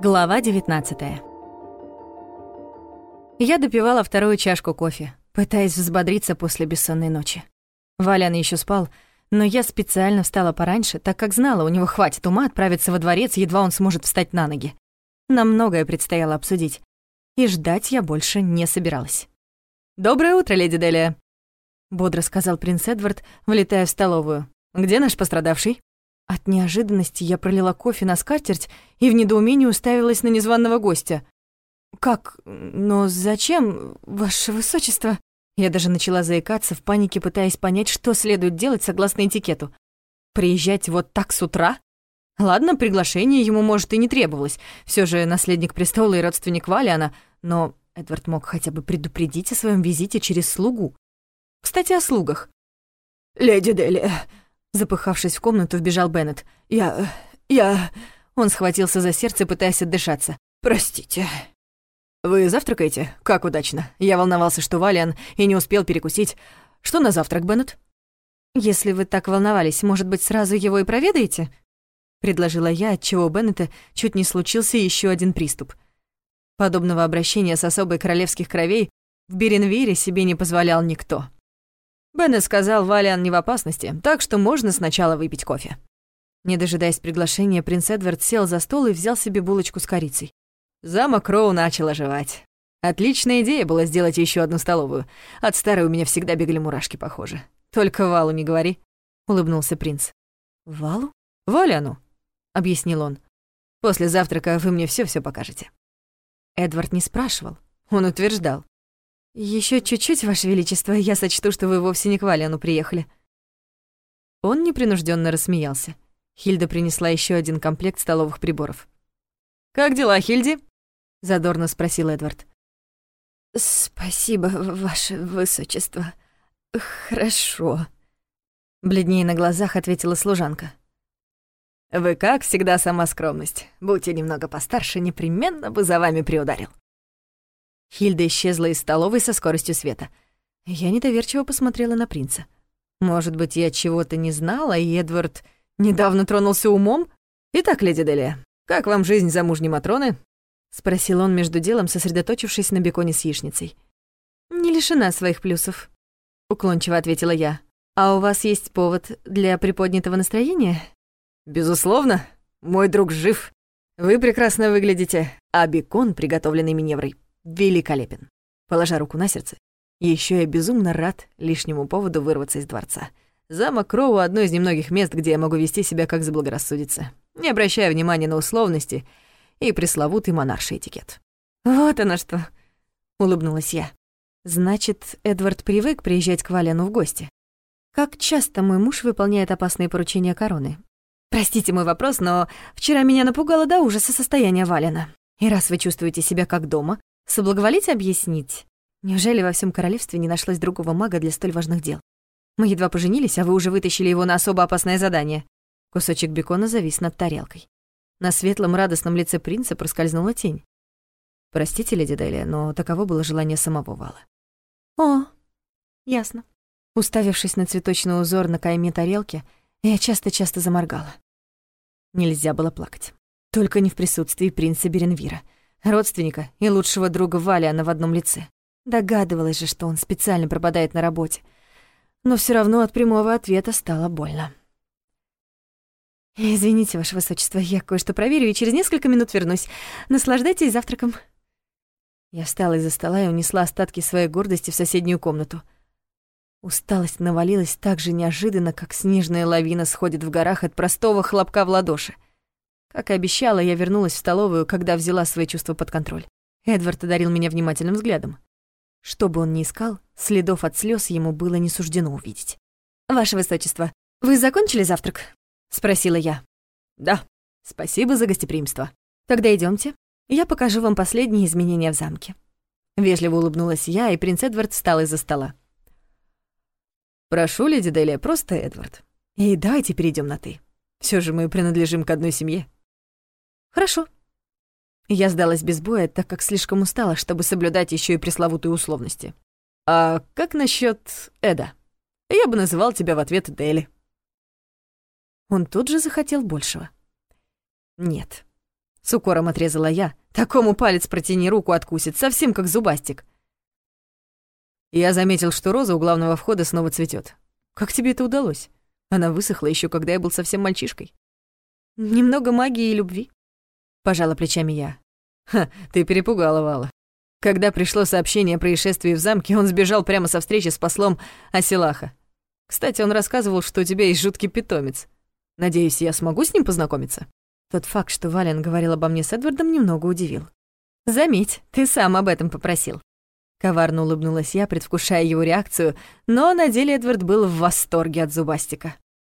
Глава 19 Я допивала вторую чашку кофе, пытаясь взбодриться после бессонной ночи. Валян еще спал, но я специально встала пораньше, так как знала, у него хватит ума отправиться во дворец, едва он сможет встать на ноги. Нам многое предстояло обсудить, и ждать я больше не собиралась. «Доброе утро, леди Делия», — бодро сказал принц Эдвард, влетая в столовую. «Где наш пострадавший?» От неожиданности я пролила кофе на скатерть и в недоумении уставилась на незваного гостя. «Как? Но зачем, ваше высочество?» Я даже начала заикаться в панике, пытаясь понять, что следует делать согласно этикету. Приезжать вот так с утра? Ладно, приглашение ему, может, и не требовалось. Все же наследник престола и родственник Валиана, но Эдвард мог хотя бы предупредить о своем визите через слугу. Кстати, о слугах. «Леди Дели», — запыхавшись в комнату, вбежал Беннет. «Я... я...» Он схватился за сердце, пытаясь отдышаться. «Простите». «Вы завтракаете? Как удачно. Я волновался, что Валиан и не успел перекусить. Что на завтрак, Беннет?» «Если вы так волновались, может быть, сразу его и проведаете?» Предложила я, отчего у Беннета чуть не случился еще один приступ. Подобного обращения с особой королевских кровей в Беренвире себе не позволял никто. Беннет сказал, Валиан не в опасности, так что можно сначала выпить кофе. Не дожидаясь приглашения, принц Эдвард сел за стол и взял себе булочку с корицей. Замок Роу начал оживать. Отличная идея была сделать еще одну столовую. От старой у меня всегда бегали мурашки, похоже. Только Валу не говори, улыбнулся принц. Валу? Валяну, объяснил он. После завтрака вы мне все все покажете. Эдвард не спрашивал, он утверждал. Еще чуть-чуть, ваше величество, я сочту, что вы вовсе не к Валяну приехали. Он непринужденно рассмеялся. Хильда принесла еще один комплект столовых приборов. «Как дела, Хильди?» — задорно спросил Эдвард. «Спасибо, ваше высочество. Хорошо», — бледнее на глазах ответила служанка. «Вы, как всегда, сама скромность. Будьте немного постарше, непременно бы за вами приударил». Хильда исчезла из столовой со скоростью света. Я недоверчиво посмотрела на принца. Может быть, я чего-то не знала, и Эдвард недавно тронулся умом? Итак, леди Делия, как вам жизнь замужней Матроны? — спросил он между делом, сосредоточившись на беконе с яичницей. «Не лишена своих плюсов», — уклончиво ответила я. «А у вас есть повод для приподнятого настроения?» «Безусловно. Мой друг жив. Вы прекрасно выглядите, а бекон, приготовленный Миневрой, великолепен. Положа руку на сердце, еще я безумно рад лишнему поводу вырваться из дворца. Замок Кроу — одно из немногих мест, где я могу вести себя как заблагорассудится, не обращая внимания на условности — и пресловутый монарший этикет. «Вот оно что!» — улыбнулась я. «Значит, Эдвард привык приезжать к Валену в гости. Как часто мой муж выполняет опасные поручения короны? Простите мой вопрос, но вчера меня напугало до ужаса состояние Валена. И раз вы чувствуете себя как дома, соблаговолите объяснить. Неужели во всем королевстве не нашлось другого мага для столь важных дел? Мы едва поженились, а вы уже вытащили его на особо опасное задание». Кусочек бекона завис над тарелкой. На светлом радостном лице принца проскользнула тень. «Простите, леди Делия, но таково было желание самого Вала». «О, ясно». Уставившись на цветочный узор на кайме тарелки, я часто-часто заморгала. Нельзя было плакать. Только не в присутствии принца Беренвира, родственника и лучшего друга Валиана в одном лице. Догадывалась же, что он специально пропадает на работе. Но все равно от прямого ответа стало больно. «Извините, Ваше Высочество, я кое-что проверю и через несколько минут вернусь. Наслаждайтесь завтраком». Я встала из-за стола и унесла остатки своей гордости в соседнюю комнату. Усталость навалилась так же неожиданно, как снежная лавина сходит в горах от простого хлопка в ладоши. Как и обещала, я вернулась в столовую, когда взяла свои чувства под контроль. Эдвард одарил меня внимательным взглядом. Что бы он ни искал, следов от слез ему было не суждено увидеть. «Ваше Высочество, вы закончили завтрак?» — спросила я. «Да, спасибо за гостеприимство. Тогда идемте, я покажу вам последние изменения в замке». Вежливо улыбнулась я, и принц Эдвард встал из-за стола. «Прошу, леди Делия, просто Эдвард. И давайте перейдем на «ты». Все же мы принадлежим к одной семье». «Хорошо». Я сдалась без боя, так как слишком устала, чтобы соблюдать еще и пресловутые условности. «А как насчет Эда? Я бы называл тебя в ответ Дели». Он тут же захотел большего. Нет. С укором отрезала я. Такому палец протяни, руку откусит, совсем как зубастик. Я заметил, что роза у главного входа снова цветет. Как тебе это удалось? Она высохла еще, когда я был совсем мальчишкой. Немного магии и любви. Пожала плечами я. Ха, ты перепугала Вала. Когда пришло сообщение о происшествии в замке, он сбежал прямо со встречи с послом Асилаха. Кстати, он рассказывал, что у тебя есть жуткий питомец. Надеюсь, я смогу с ним познакомиться?» Тот факт, что Вален говорил обо мне с Эдвардом, немного удивил. «Заметь, ты сам об этом попросил». Коварно улыбнулась я, предвкушая его реакцию, но на деле Эдвард был в восторге от зубастика.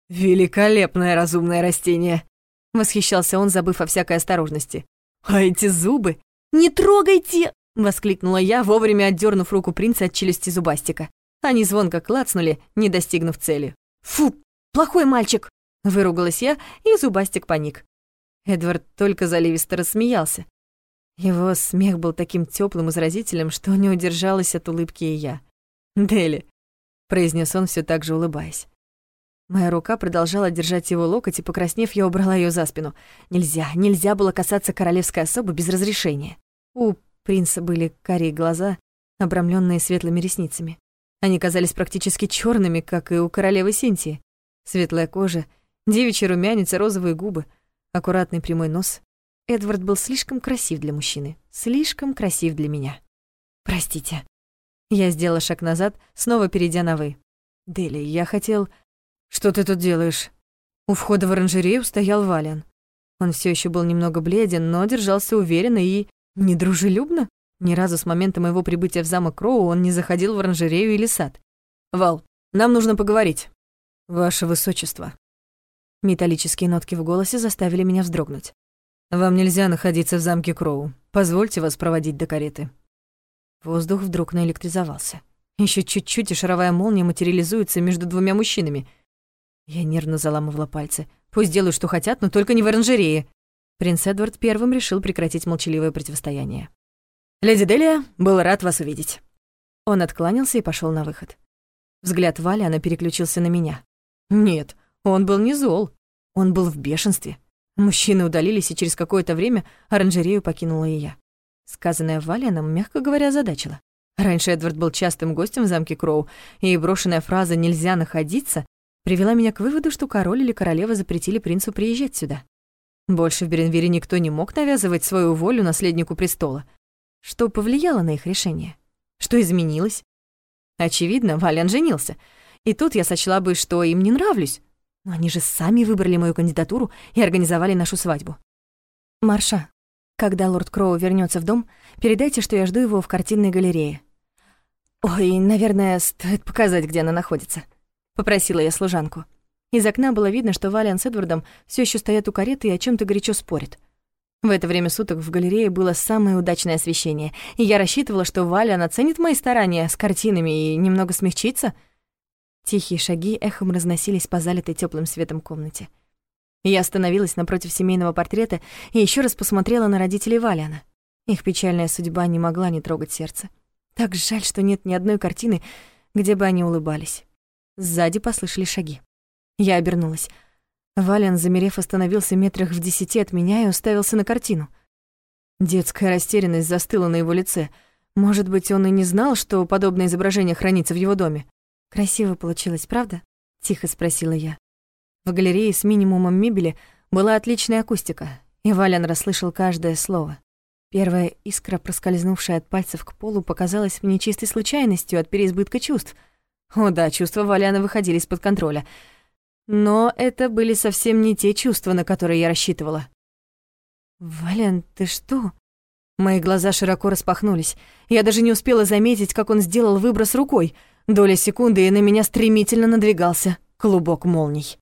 «Великолепное разумное растение!» — восхищался он, забыв о всякой осторожности. «А эти зубы! Не трогайте!» — воскликнула я, вовремя отдернув руку принца от челюсти зубастика. Они звонко клацнули, не достигнув цели. «Фу, плохой мальчик!» — выругалась я, и зубастик паник. Эдвард только заливисто рассмеялся. Его смех был таким теплым и заразительным, что не удержалась от улыбки и я. «Дели», — произнес он, все так же улыбаясь. Моя рука продолжала держать его локоть, и, покраснев, я убрала ее за спину. Нельзя, нельзя было касаться королевской особы без разрешения. У принца были карие глаза, обрамленные светлыми ресницами. Они казались практически черными, как и у королевы Синтии. Светлая кожа, девичий румянец розовые губы, аккуратный прямой нос. Эдвард был слишком красив для мужчины, слишком красив для меня. «Простите». Я сделала шаг назад, снова перейдя на «вы». «Дели, я хотел...» «Что ты тут делаешь?» У входа в оранжерею стоял Валиан. Он все еще был немного бледен, но держался уверенно и недружелюбно. Ни разу с момента моего прибытия в замок Кроу он не заходил в оранжерею или сад. «Вал, нам нужно поговорить». «Ваше высочество». Металлические нотки в голосе заставили меня вздрогнуть. «Вам нельзя находиться в замке Кроу. Позвольте вас проводить до кареты». Воздух вдруг наэлектризовался. Еще чуть-чуть, и шаровая молния материализуется между двумя мужчинами — я нервно заламывала пальцы. Пусть делают, что хотят, но только не в оранжерее. Принц Эдвард первым решил прекратить молчаливое противостояние. «Леди Делия, был рад вас увидеть». Он откланялся и пошел на выход. Взгляд Вали, она переключился на меня. Нет, он был не зол. Он был в бешенстве. Мужчины удалились, и через какое-то время оранжерею покинула и я. Сказанное Вале нам, мягко говоря, задачило. Раньше Эдвард был частым гостем в замке Кроу, и брошенная фраза «нельзя находиться» привела меня к выводу, что король или королева запретили принцу приезжать сюда. Больше в Беренвире никто не мог навязывать свою волю наследнику престола. Что повлияло на их решение? Что изменилось? Очевидно, Валян женился. И тут я сочла бы, что им не нравлюсь. Но они же сами выбрали мою кандидатуру и организовали нашу свадьбу. Марша, когда лорд Кроу вернется в дом, передайте, что я жду его в картинной галерее. Ой, наверное, стоит показать, где она находится. — попросила я служанку. Из окна было видно, что Валиан с Эдвардом все еще стоят у кареты и о чем то горячо спорят. В это время суток в галерее было самое удачное освещение, и я рассчитывала, что Валиан оценит мои старания с картинами и немного смягчится. Тихие шаги эхом разносились по залитой теплым светом комнате. Я остановилась напротив семейного портрета и еще раз посмотрела на родителей Валиана. Их печальная судьба не могла не трогать сердце. Так жаль, что нет ни одной картины, где бы они улыбались. Сзади послышались шаги. Я обернулась. Вален, замерев, остановился метрах в десяти от меня и уставился на картину. Детская растерянность застыла на его лице. Может быть, он и не знал, что подобное изображение хранится в его доме. «Красиво получилось, правда?» — тихо спросила я. В галерее с минимумом мебели была отличная акустика, и Вален расслышал каждое слово. Первая искра, проскользнувшая от пальцев к полу, показалась мне чистой случайностью от переизбытка чувств — о да, чувства Валяна выходили из-под контроля. Но это были совсем не те чувства, на которые я рассчитывала. «Валян, ты что?» Мои глаза широко распахнулись. Я даже не успела заметить, как он сделал выброс рукой. Доля секунды, и на меня стремительно надвигался клубок молний.